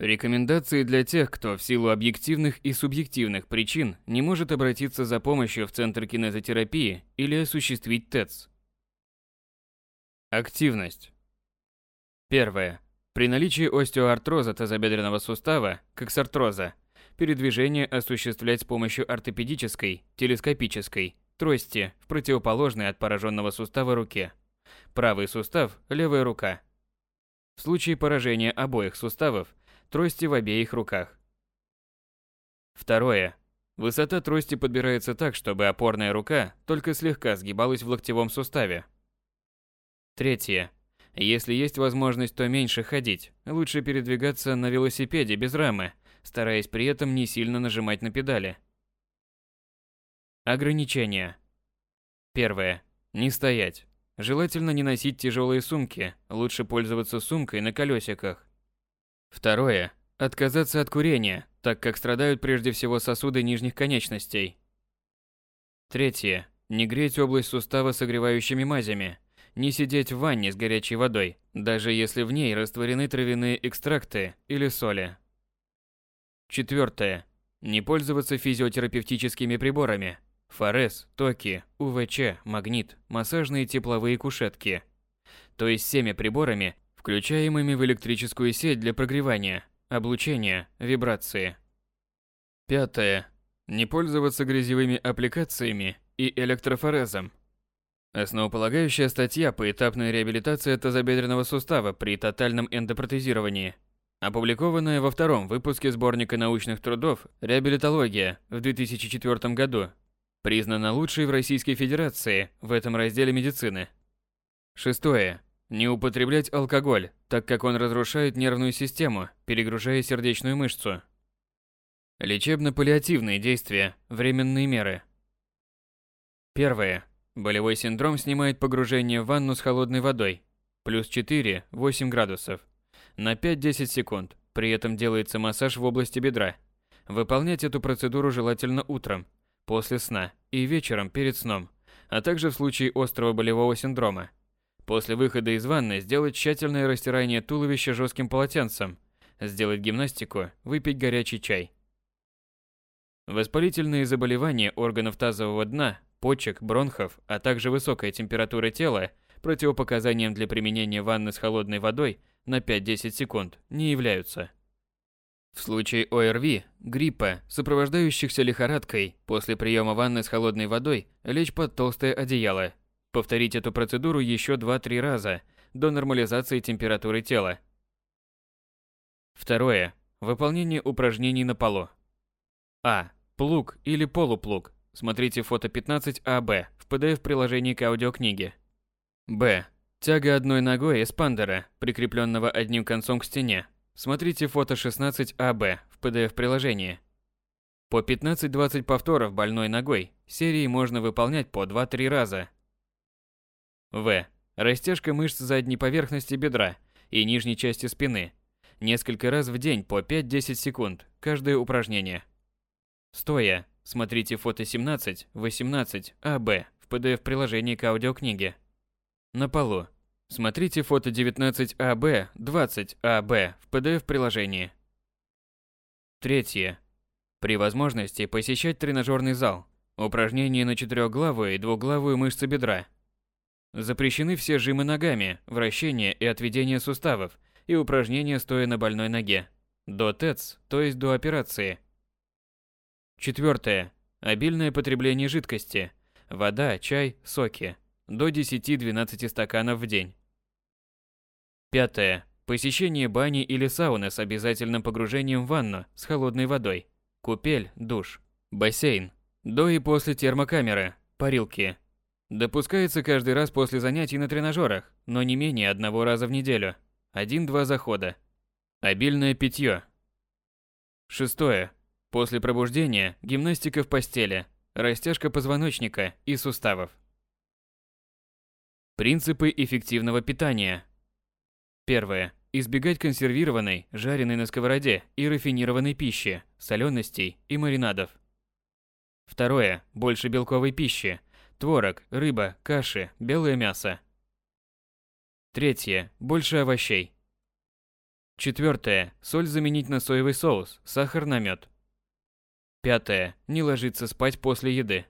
Рекомендации для тех, кто в силу объективных и субъективных причин не может обратиться за помощью в Центр кинезотерапии или осуществить ТЭЦ. Активность. Первое. При наличии остеоартроза тазобедренного сустава, коксартроза, передвижение осуществлять с помощью ортопедической, телескопической, трости в противоположной от пораженного сустава руке. Правый сустав – левая рука. В случае поражения обоих суставов – трости в обеих руках. Второе. Высота трости подбирается так, чтобы опорная рука только слегка сгибалась в локтевом суставе. Третье. Если есть возможность, то меньше ходить. Лучше передвигаться на велосипеде без рамы, стараясь при этом не сильно нажимать на педали. Ограничения. Первое. Не стоять. Желательно не носить тяжелые сумки, лучше пользоваться сумкой на колесиках. Второе. Отказаться от курения, так как страдают прежде всего сосуды нижних конечностей. Третье. Не греть область сустава согревающими мазями. Не сидеть в ванне с горячей водой, даже если в ней растворены травяные экстракты или соли. Четвертое. Не пользоваться физиотерапевтическими приборами. Форез, токи, УВЧ, магнит, массажные тепловые кушетки. То есть всеми приборами, включаемыми в электрическую сеть для прогревания, облучения, вибрации. Пятое. Не пользоваться грязевыми аппликациями и электрофорезом. Основополагающая статья по этапной реабилитации тазобедренного сустава при тотальном эндопротезировании – Опубликованная во втором выпуске сборника научных трудов «Реабилитология» в 2004 году, признана лучшей в Российской Федерации в этом разделе медицины. Шестое. Не употреблять алкоголь, так как он разрушает нервную систему, перегружая сердечную мышцу. Лечебно-паллиативные действия, временные меры. Первое. Болевой синдром снимает погружение в ванну с холодной водой, плюс 4-8 градусов на 5-10 секунд. При этом делается массаж в области бедра. Выполнять эту процедуру желательно утром, после сна и вечером перед сном, а также в случае острого болевого синдрома. После выхода из ванны сделать тщательное растирание туловища жестким полотенцем, сделать гимнастику, выпить горячий чай. Воспалительные заболевания органов тазового дна, почек, бронхов, а также высокая температура тела противопоказанием для применения ванны с холодной водой на 5-10 секунд не являются. В случае ОРВИ, гриппа, сопровождающихся лихорадкой, после приема ванны с холодной водой лечь под толстое одеяло. Повторить эту процедуру еще 2-3 раза до нормализации температуры тела. Второе. Выполнение упражнений на полу. А. Плуг или полуплуг. Смотрите фото 15АБ в PDF-приложении к аудиокниге. Б. Тяга одной ногой эспандера, прикрепленного одним концом к стене. Смотрите фото 16АБ в PDF-приложении. По 15-20 повторов больной ногой серии можно выполнять по 2-3 раза. В. Растяжка мышц задней поверхности бедра и нижней части спины. Несколько раз в день по 5-10 секунд, каждое упражнение. Стоя. Смотрите фото 17-18 АБ в PDF-приложении к аудиокниге. На полу. Смотрите фото 19АБ, 20АБ в PDF-приложении. Третье. При возможности посещать тренажерный зал. Упражнения на четырехглавую и двуглавую мышцы бедра. Запрещены все жимы ногами, вращение и отведение суставов и упражнения стоя на больной ноге. До ТЭЦ, то есть до операции. Четвертое. Обильное потребление жидкости. Вода, чай, соки до 10-12 стаканов в день. Пятое. Посещение бани или сауны с обязательным погружением в ванну с холодной водой. Купель, душ. Бассейн. До и после термокамеры. Парилки. Допускается каждый раз после занятий на тренажерах, но не менее одного раза в неделю. Один-два захода. Обильное питье. Шестое. После пробуждения гимнастика в постели, растяжка позвоночника и суставов. Принципы эффективного питания. Первое. Избегать консервированной, жареной на сковороде и рафинированной пищи, соленостей и маринадов. Второе. Больше белковой пищи. Творог, рыба, каши, белое мясо. Третье. Больше овощей. Четвертое. Соль заменить на соевый соус, сахар на мед. Пятое. Не ложиться спать после еды.